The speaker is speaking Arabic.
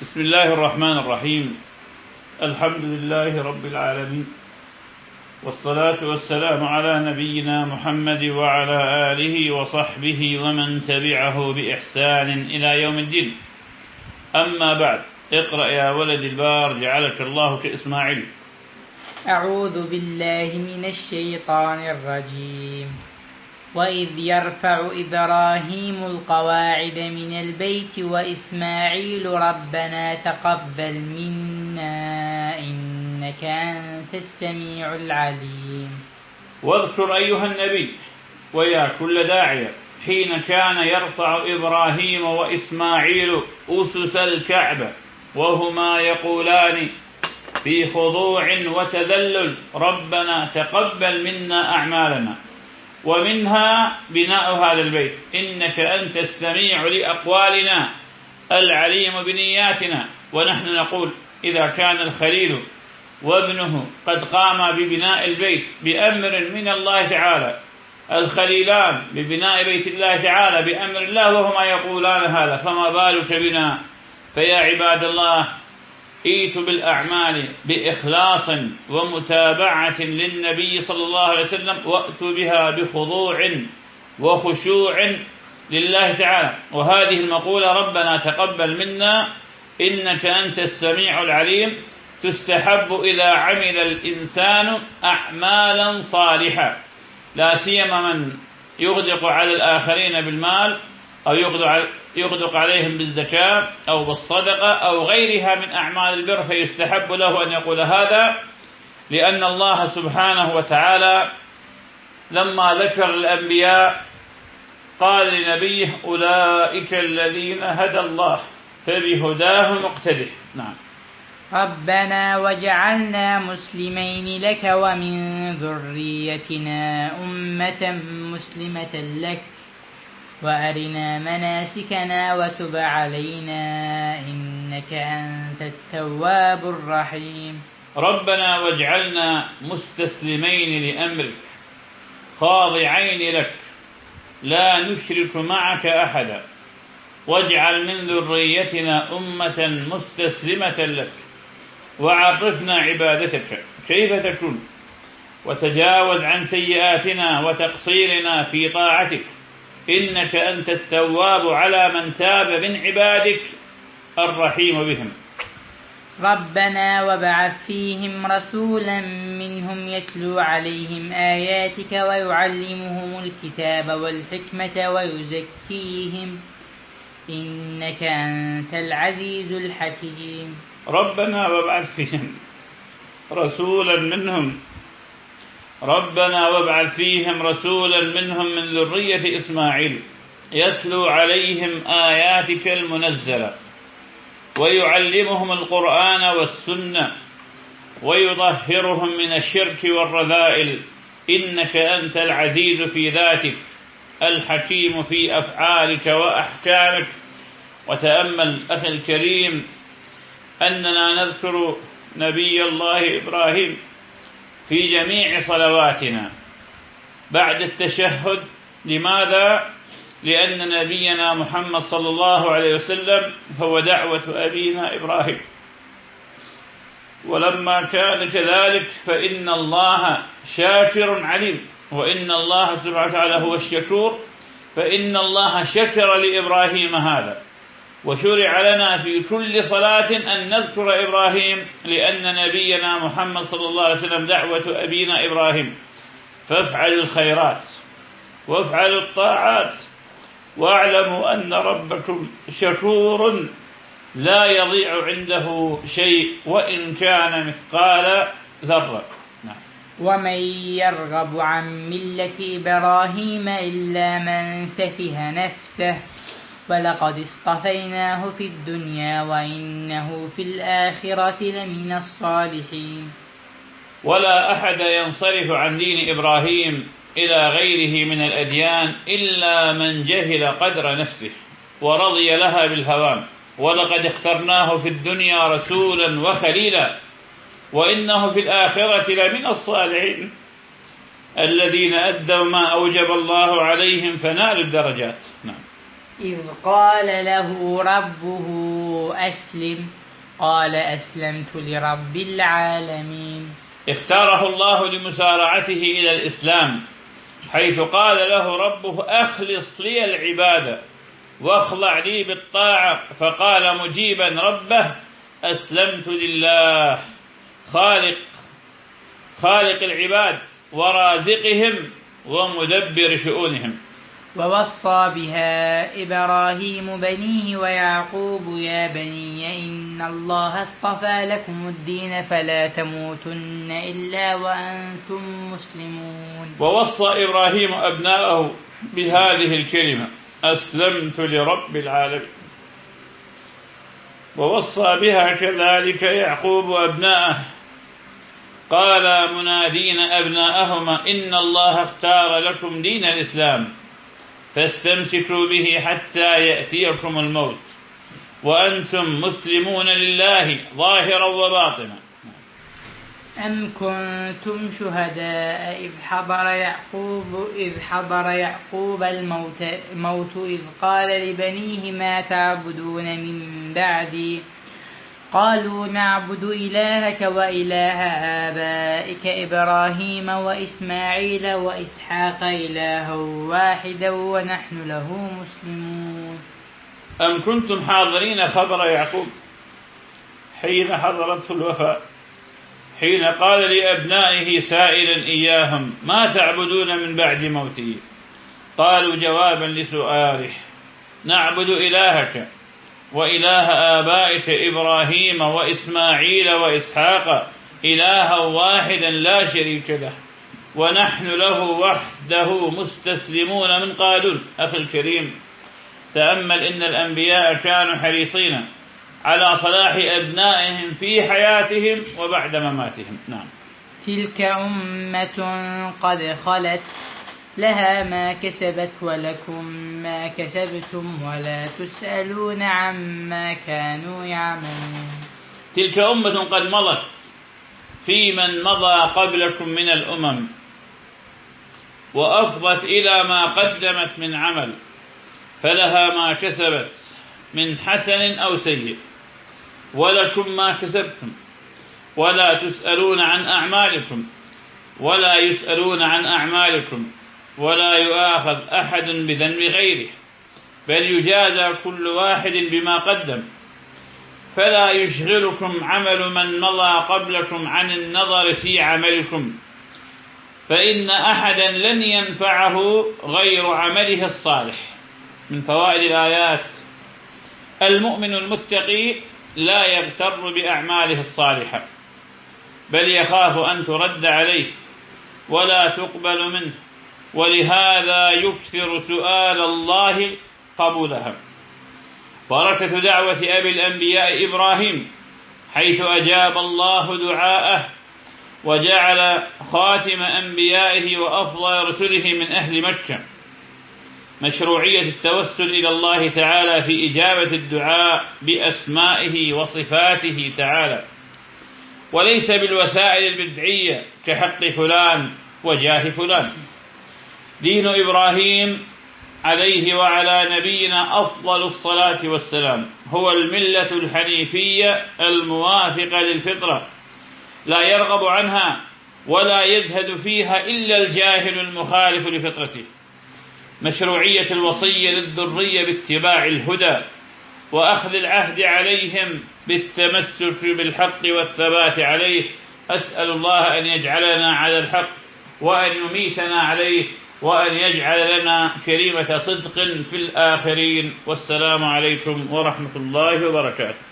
بسم الله الرحمن الرحيم. الحمد لله رب العالمين. والصلاة والسلام على نبينا محمد وعلى آله وصحبه ومن تبعه بإحسان إلى يوم الدين. أما بعد اقرأ يا ولد البار جعلك الله كإسماعيل. أعوذ بالله من الشيطان الرجيم. وإذ يرفع إبراهيم القواعد من البيت وإسماعيل ربنا تقبل منا إنك أنت السميع العليم. واذكر أيها النبي ويا كل داعية حين كان يرفع إبراهيم وإسماعيل أسس الكعبة وهما يقولان في خضوع وتذلل ربنا تقبل منا أعمالنا. ومنها بناء هذا البيت. إنك أنت السميع لأقوالنا العليم بنياتنا. ونحن نقول إذا كان الخليل وابنه قد قام ببناء البيت بأمر من الله تعالى الخليلان ببناء بيت الله تعالى بأمر الله وهما يقولان هذا فما بالك بنا؟ فيا عباد الله ايتوا بالأعمال بإخلاص ومتابعة للنبي صلى الله عليه وسلم وأتوا بها بخضوع وخشوع لله تعالى. وهذه المقولة ربنا تقبل منا إنك أنت السميع العليم تستحب إذا عمل الإنسان أعمالا صالحة. لا سيما من يغدق على الآخرين بالمال أو يغدق عليهم بالزكاة أو بالصدقة أو غيرها من أعمال البر فيستحب له أن يقول هذا لأن الله سبحانه وتعالى لما ذكر الأنبياء قال لنبيه أولئك الذين هدى الله فبهداه مقتده نعم. ربنا وجعلنا مسلمين لك ومن ذريتنا أمة مسلمة لك وأرنا مناسكنا وتب علينا إنك أنت التواب الرحيم. ربنا واجعلنا مستسلمين لأمرك خاضعين لك لا نشرك معك أحدا. واجعل من ذريتنا أمة مستسلمة لك وعرفنا عبادتك كيف تكون وتجاوز عن سيئاتنا وتقصيرنا في طاعتك. إنك أنت التواب على من تاب من عبادك الرحيم بهم. ربنا وابعث فيهم رسولا منهم يتلو عليهم آياتك ويعلمهم الكتاب والحكمة ويزكيهم. إنك أنت العزيز الحكيم. ربنا وابعث فيهم رسولا منهم ربنا وابعث فيهم رسولا منهم من ذرية إسماعيل يتلو عليهم آياتك المنزلة ويعلمهم القرآن والسنة ويطهرهم من الشرك والرذائل إنك أنت العزيز في ذاتك الحكيم في أفعالك وأحكامك وتأمل أخي الكريم أننا نذكر نبي الله إبراهيم في جميع صلواتنا بعد التشهد. لماذا؟ لأن نبينا محمد صلى الله عليه وسلم هو دعوة أبينا إبراهيم. ولما كان كذلك فإن الله شاكر عليم وإن الله سبحانه وتعالى هو الشكور فإن الله شكر لإبراهيم هذا. وشرع لنا في كل صلاة أن نذكر إبراهيم لأن نبينا محمد صلى الله عليه وسلم دعوة أبينا إبراهيم فافعلوا الخيرات وافعلوا الطاعات واعلموا أن ربكم شكور لا يضيع عنده شيء وإن كان مثقال ذرة نعم. ومن يرغب عن ملة إبراهيم إلا من سفه نفسه ولقد اصطفيناه في الدنيا وإنه في الآخرة لمن الصالحين. ولا أحد ينصرف عن دين إبراهيم إلى غيره من الأديان إلا من جهل قدر نفسه ورضي لها بالهوام ولقد اخترناه في الدنيا رسولا وخليلا وإنه في الآخرة لمن الصالحين. الذين أدوا ما أوجب الله عليهم فنالوا الدرجات. نعم. إذ قال له ربه أسلم. قال أسلمت لرب العالمين. اختاره الله لمسارعته إلى الإسلام حيث قال له ربه أخلص لي العبادة واخضع لي بالطاعة. فقال مجيبا ربه أسلمت لله خالق خالق العباد ورازقهم ومدبر شؤونهم. ووصى بها إبراهيم بنيه ويعقوب يا بني إن الله اصطفى لكم الدين فلا تموتن إلا وأنتم مسلمون. ووصى إبراهيم أبناءه بهذه الكلمة أسلمت لرب العالمين. ووصى بها كذلك يعقوب أبناءه قال منادين أبناءهما إن الله اختار لكم دين الإسلام. فاستمسكوا به حتى يأتيكم الموت. وأنتم مسلمون لله ظاهرا وباطنا. أم كنتم شهداء إذ حضر يعقوب إذ حضر يعقوب الموت, الموت إذ قال لبنيه ما تعبدون من بعدي؟ قالوا نعبد إلهك وإله آبائك إبراهيم وإسماعيل وإسحاق إلها واحدا ونحن له مسلمون. أم كنتم حاضرين خبر يعقوب حين حضرته الوفاة؟ حين قال لأبنائه سائلا إياهم ما تعبدون من بعد موته قالوا جوابا لسؤاله نعبد إلهك وإله آبائك إبراهيم وإسماعيل وإسحاق إلها واحدا لا شريك له. ونحن له وحده مستسلمون من قادون أخي الكريم تأمل إن الأنبياء كانوا حريصين على صلاح أبنائهم في حياتهم وبعد مماتهم. نعم. تلك أمة قد خلت لها ما كسبت ولكم ما كسبتم ولا تسألون عما كانوا يعملون. تلك أمة قد مضت في من مضى قبلكم من الأمم وأفضت إلى ما قدمت من عمل فلها ما كسبت من حسن أو سيء ولكم ما كسبتم ولا تسألون عن أعمالكم ولا يسألون عن أعمالكم. ولا يؤاخذ أحد بذنب غيره بل يجازى كل واحد بما قدم. فلا يشغلكم عمل من مضى قبلكم عن النظر في عملكم فإن أحدا لن ينفعه غير عمله الصالح. من فوائد الآيات المؤمن المتقي لا يغتر بأعماله الصالحة بل يخاف أن ترد عليه ولا تقبل منه. ولهذا يكثر سؤال الله قبولها بركة دعوة أبي الأنبياء إبراهيم حيث أجاب الله دعاءه وجعل خاتم أنبيائه وأفضل رسله من أهل مكة. مشروعية التوسل إلى الله تعالى في إجابة الدعاء بأسمائه وصفاته تعالى. وليس بالوسائل البدعية كحق فلان وجاه فلان. دين إبراهيم عليه وعلى نبينا أفضل الصلاة والسلام. هو الملة الحنيفية الموافقة للفطرة. لا يرغب عنها ولا يزهد فيها إلا الجاهل المخالف لفطرته. مشروعية الوصية للذرية باتباع الهدى وأخذ العهد عليهم بالتمسك بالحق والثبات عليه. أسأل الله أن يجعلنا على الحق وأن يميتنا عليه. وأن يجعل لنا كلمة صدق في الآخرين. والسلام عليكم ورحمة الله وبركاته.